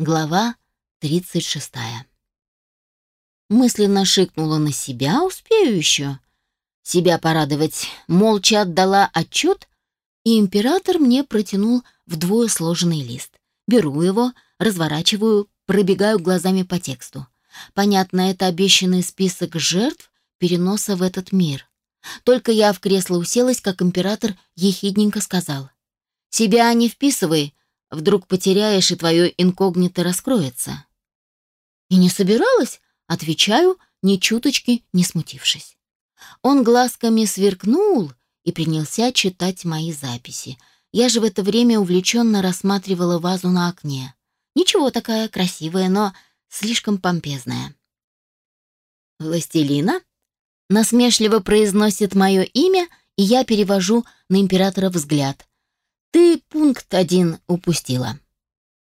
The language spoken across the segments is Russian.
Глава 36. Мысленно шикнула на себя, успею еще. Себя порадовать, молча отдала отчет, и император мне протянул вдвое сложенный лист. Беру его, разворачиваю, пробегаю глазами по тексту. Понятно, это обещанный список жертв переноса в этот мир. Только я в кресло уселась, как император ехидненько сказал. «Себя не вписывай, Вдруг потеряешь, и твое инкогнито раскроется. И не собиралась, отвечаю, ни чуточки не смутившись. Он глазками сверкнул и принялся читать мои записи. Я же в это время увлеченно рассматривала вазу на окне. Ничего такая красивая, но слишком помпезная. «Властелина?» Насмешливо произносит мое имя, и я перевожу на императора взгляд. Ты пункт один упустила.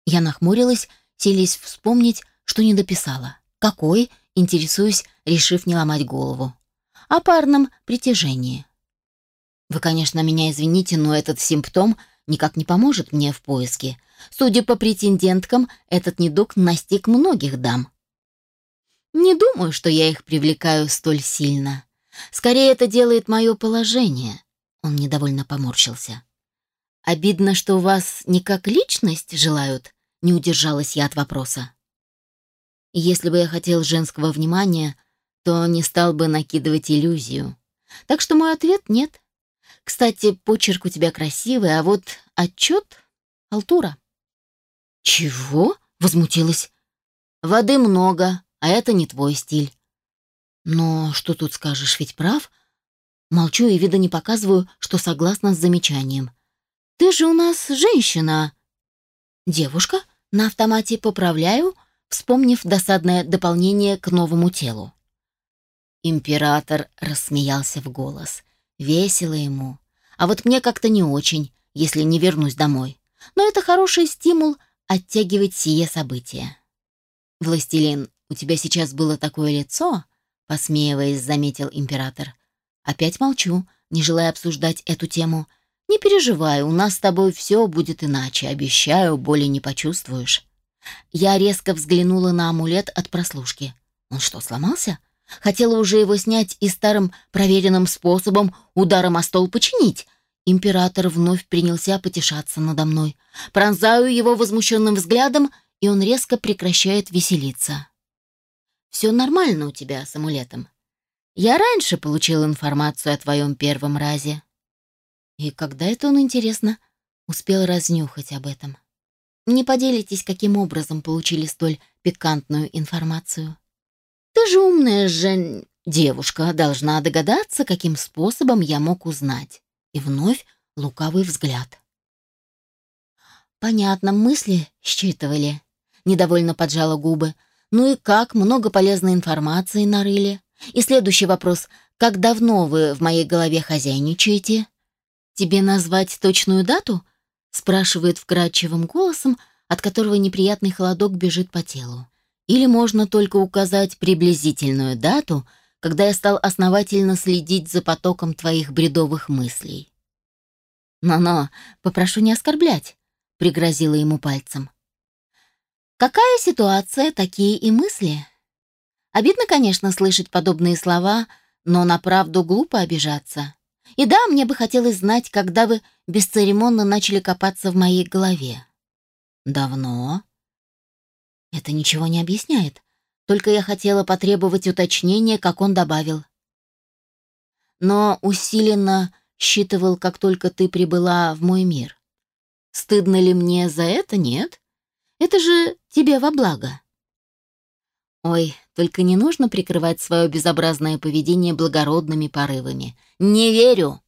Я нахмурилась, селись вспомнить, что не дописала. Какой, интересуюсь, решив не ломать голову. О парном притяжении. Вы, конечно, меня извините, но этот симптом никак не поможет мне в поиске. Судя по претенденткам, этот недуг настиг многих дам. Не думаю, что я их привлекаю столь сильно. Скорее, это делает мое положение. Он недовольно поморщился. Обидно, что вас не как личность желают, не удержалась я от вопроса. Если бы я хотел женского внимания, то не стал бы накидывать иллюзию. Так что мой ответ нет. Кстати, почерк у тебя красивый, а вот отчет — халтура. Чего? Возмутилась. Воды много, а это не твой стиль. Но что тут скажешь, ведь прав? Молчу и вида не показываю, что согласна с замечанием. Ты же у нас женщина. Девушка, на автомате поправляю, вспомнив досадное дополнение к новому телу. Император рассмеялся в голос. Весело ему. А вот мне как-то не очень, если не вернусь домой. Но это хороший стимул оттягивать сие событие. «Властелин, у тебя сейчас было такое лицо?» Посмеиваясь, заметил император. Опять молчу, не желая обсуждать эту тему — не переживай, у нас с тобой все будет иначе, обещаю, боли не почувствуешь. Я резко взглянула на амулет от прослушки. Он что, сломался? Хотела уже его снять и старым проверенным способом ударом о стол починить. Император вновь принялся потешаться надо мной. Пронзаю его возмущенным взглядом, и он резко прекращает веселиться. «Все нормально у тебя с амулетом. Я раньше получил информацию о твоем первом разе. И когда это он, интересно, успел разнюхать об этом? Не поделитесь, каким образом получили столь пикантную информацию? Ты же умная же девушка, должна догадаться, каким способом я мог узнать. И вновь лукавый взгляд. Понятно, мысли считывали. Недовольно поджала губы. Ну и как, много полезной информации нарыли. И следующий вопрос. Как давно вы в моей голове хозяйничаете? «Тебе назвать точную дату?» — спрашивает вкрадчивым голосом, от которого неприятный холодок бежит по телу. «Или можно только указать приблизительную дату, когда я стал основательно следить за потоком твоих бредовых мыслей?» «Но-но, попрошу не оскорблять», — пригрозила ему пальцем. «Какая ситуация, такие и мысли?» Обидно, конечно, слышать подобные слова, но на правду глупо обижаться. И да, мне бы хотелось знать, когда вы бесцеремонно начали копаться в моей голове. Давно? Это ничего не объясняет. Только я хотела потребовать уточнения, как он добавил. Но усиленно считывал, как только ты прибыла в мой мир. Стыдно ли мне за это? Нет. Это же тебе во благо. Ой, только не нужно прикрывать свое безобразное поведение благородными порывами. Не верю.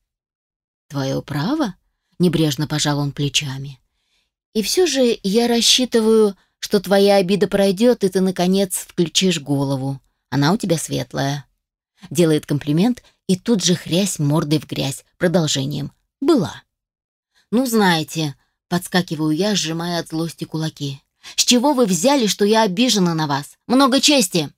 Твое право? Небрежно пожал он плечами. И все же я рассчитываю, что твоя обида пройдет, и ты, наконец, включишь голову. Она у тебя светлая. Делает комплимент и тут же хрясь мордой в грязь. Продолжением. Была. Ну, знаете, подскакиваю я, сжимая от злости кулаки. С чего вы взяли, что я обижена на вас? Много чести!»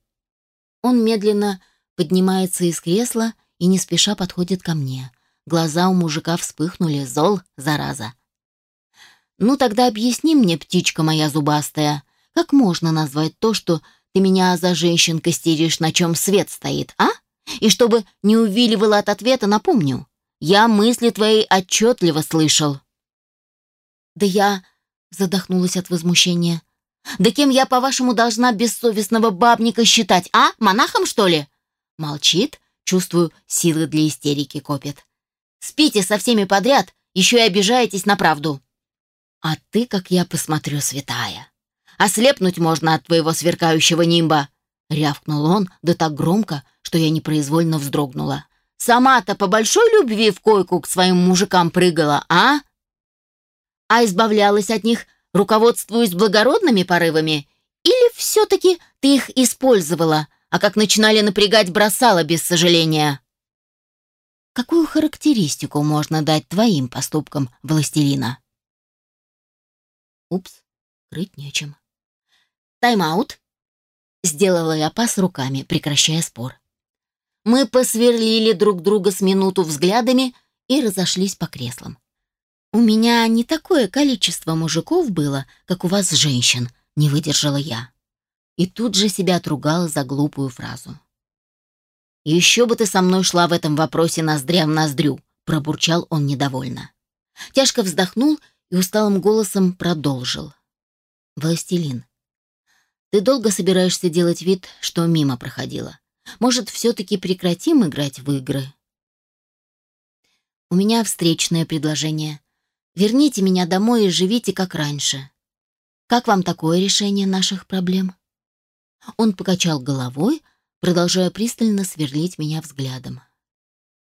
Он медленно поднимается из кресла и не спеша подходит ко мне. Глаза у мужика вспыхнули, зол, зараза. «Ну тогда объясни мне, птичка моя зубастая, Как можно назвать то, что ты меня за женщин костеришь, на чем свет стоит, а? И чтобы не увиливала от ответа, напомню. Я мысли твои отчетливо слышал. Да я задохнулась от возмущения. Да кем я, по-вашему, должна бессовестного бабника считать, а? Монахом, что ли? Молчит, чувствую, силы для истерики копит. Спите со всеми подряд, еще и обижаетесь на правду. А ты, как я посмотрю, святая. Ослепнуть можно от твоего сверкающего нимба. Рявкнул он, да так громко, что я непроизвольно вздрогнула. Сама-то по большой любви в койку к своим мужикам прыгала, а? А избавлялась от них, руководствуясь благородными порывами? Или все-таки ты их использовала, а как начинали напрягать, бросала без сожаления? Какую характеристику можно дать твоим поступкам, властелина? Упс, крыть нечем. Тайм-аут. Сделала я пас руками, прекращая спор. Мы посверлили друг друга с минуту взглядами и разошлись по креслам. «У меня не такое количество мужиков было, как у вас женщин», — не выдержала я. И тут же себя отругала за глупую фразу. «Еще бы ты со мной шла в этом вопросе ноздря в ноздрю», — пробурчал он недовольно. Тяжко вздохнул и усталым голосом продолжил. «Властелин, ты долго собираешься делать вид, что мимо проходила? Может, все-таки прекратим играть в игры? У меня встречное предложение. Верните меня домой и живите как раньше. Как вам такое решение наших проблем? Он покачал головой, продолжая пристально сверлить меня взглядом.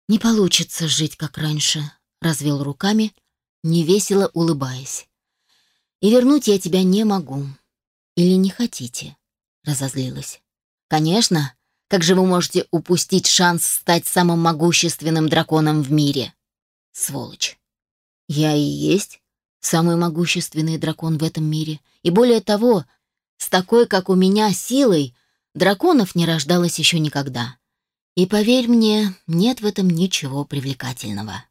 Не получится жить как раньше, развел руками, невесело улыбаясь. И вернуть я тебя не могу. Или не хотите? разозлилась. Конечно, как же вы можете упустить шанс стать самым могущественным драконом в мире? Сволочь. Я и есть самый могущественный дракон в этом мире. И более того, с такой, как у меня, силой драконов не рождалось еще никогда. И поверь мне, нет в этом ничего привлекательного.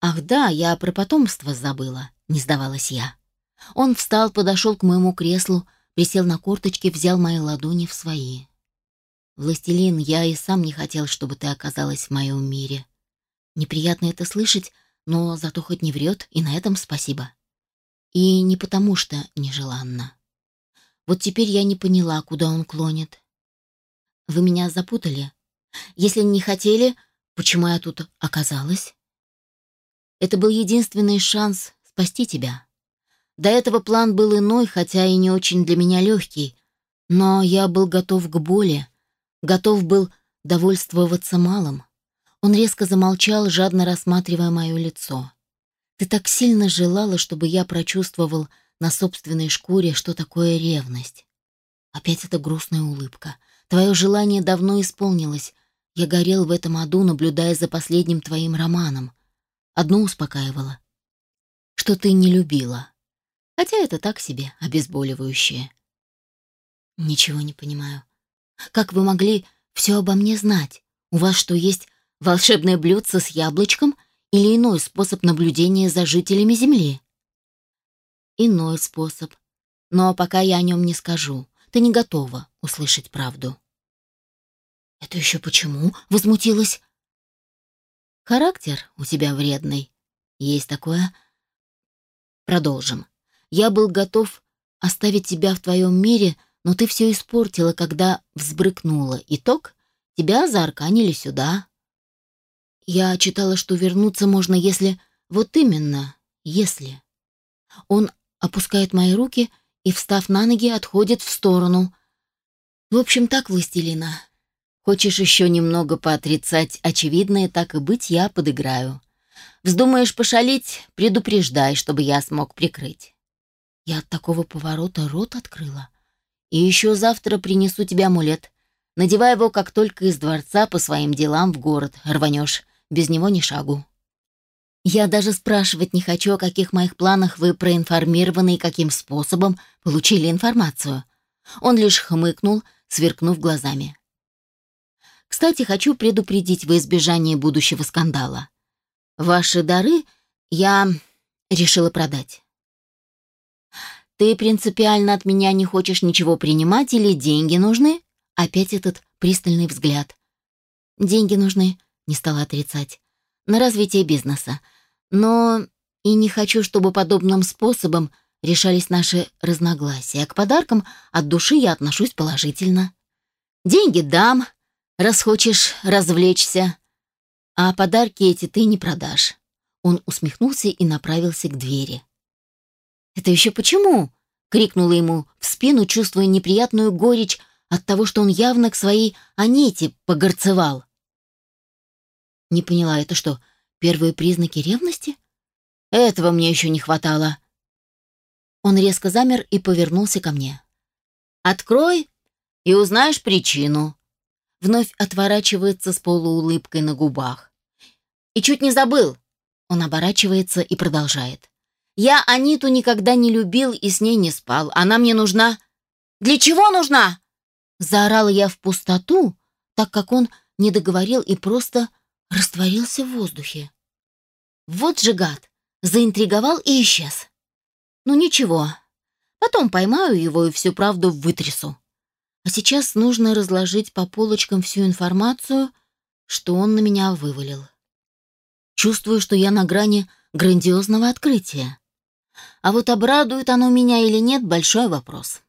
Ах да, я про потомство забыла, не сдавалась я. Он встал, подошел к моему креслу, присел на корточки, взял мои ладони в свои. «Властелин, я и сам не хотел, чтобы ты оказалась в моем мире. Неприятно это слышать, но зато хоть не врет, и на этом спасибо. И не потому что нежеланно. Вот теперь я не поняла, куда он клонит. Вы меня запутали. Если не хотели, почему я тут оказалась? Это был единственный шанс спасти тебя. До этого план был иной, хотя и не очень для меня легкий, но я был готов к боли, готов был довольствоваться малым. Он резко замолчал, жадно рассматривая мое лицо. «Ты так сильно желала, чтобы я прочувствовал на собственной шкуре, что такое ревность. Опять эта грустная улыбка. Твое желание давно исполнилось. Я горел в этом аду, наблюдая за последним твоим романом. Одно успокаивало. Что ты не любила. Хотя это так себе, обезболивающее. Ничего не понимаю. Как вы могли все обо мне знать? У вас что, есть волшебное блюдце с яблочком или иной способ наблюдения за жителями Земли? Иной способ. Но пока я о нем не скажу. Ты не готова услышать правду. Это еще почему? Возмутилась. Характер у тебя вредный. Есть такое. Продолжим. Я был готов оставить тебя в твоем мире, но ты все испортила, когда взбрыкнула. Итог — тебя заарканили сюда. Я читала, что вернуться можно, если... Вот именно, если. Он опускает мои руки и, встав на ноги, отходит в сторону. В общем, так, властелина. Хочешь еще немного поотрицать очевидное, так и быть, я подыграю. Вздумаешь пошалить, предупреждай, чтобы я смог прикрыть. Я от такого поворота рот открыла. И еще завтра принесу тебе амулет. Надевай его, как только из дворца по своим делам в город рванешь. Без него ни шагу. Я даже спрашивать не хочу, о каких моих планах вы проинформированы и каким способом получили информацию. Он лишь хмыкнул, сверкнув глазами. Кстати, хочу предупредить во избежание будущего скандала. Ваши дары я решила продать. Ты принципиально от меня не хочешь ничего принимать или деньги нужны? Опять этот пристальный взгляд. Деньги нужны, не стала отрицать. На развитие бизнеса. Но и не хочу, чтобы подобным способом решались наши разногласия. К подаркам от души я отношусь положительно. Деньги дам, раз хочешь развлечься. А подарки эти ты не продашь. Он усмехнулся и направился к двери. «Это еще почему?» — крикнула ему в спину, чувствуя неприятную горечь от того, что он явно к своей Анете погорцевал. Не поняла, это что, первые признаки ревности? Этого мне еще не хватало. Он резко замер и повернулся ко мне. «Открой и узнаешь причину». Вновь отворачивается с полуулыбкой на губах. «И чуть не забыл». Он оборачивается и продолжает. «Я Аниту никогда не любил и с ней не спал. Она мне нужна...» «Для чего нужна?» Заорала я в пустоту, так как он не договорил и просто растворился в воздухе. Вот же гад, заинтриговал и исчез. Ну ничего, потом поймаю его и всю правду вытрясу. А сейчас нужно разложить по полочкам всю информацию, что он на меня вывалил. Чувствую, что я на грани грандиозного открытия. А вот обрадует оно меня или нет – большой вопрос.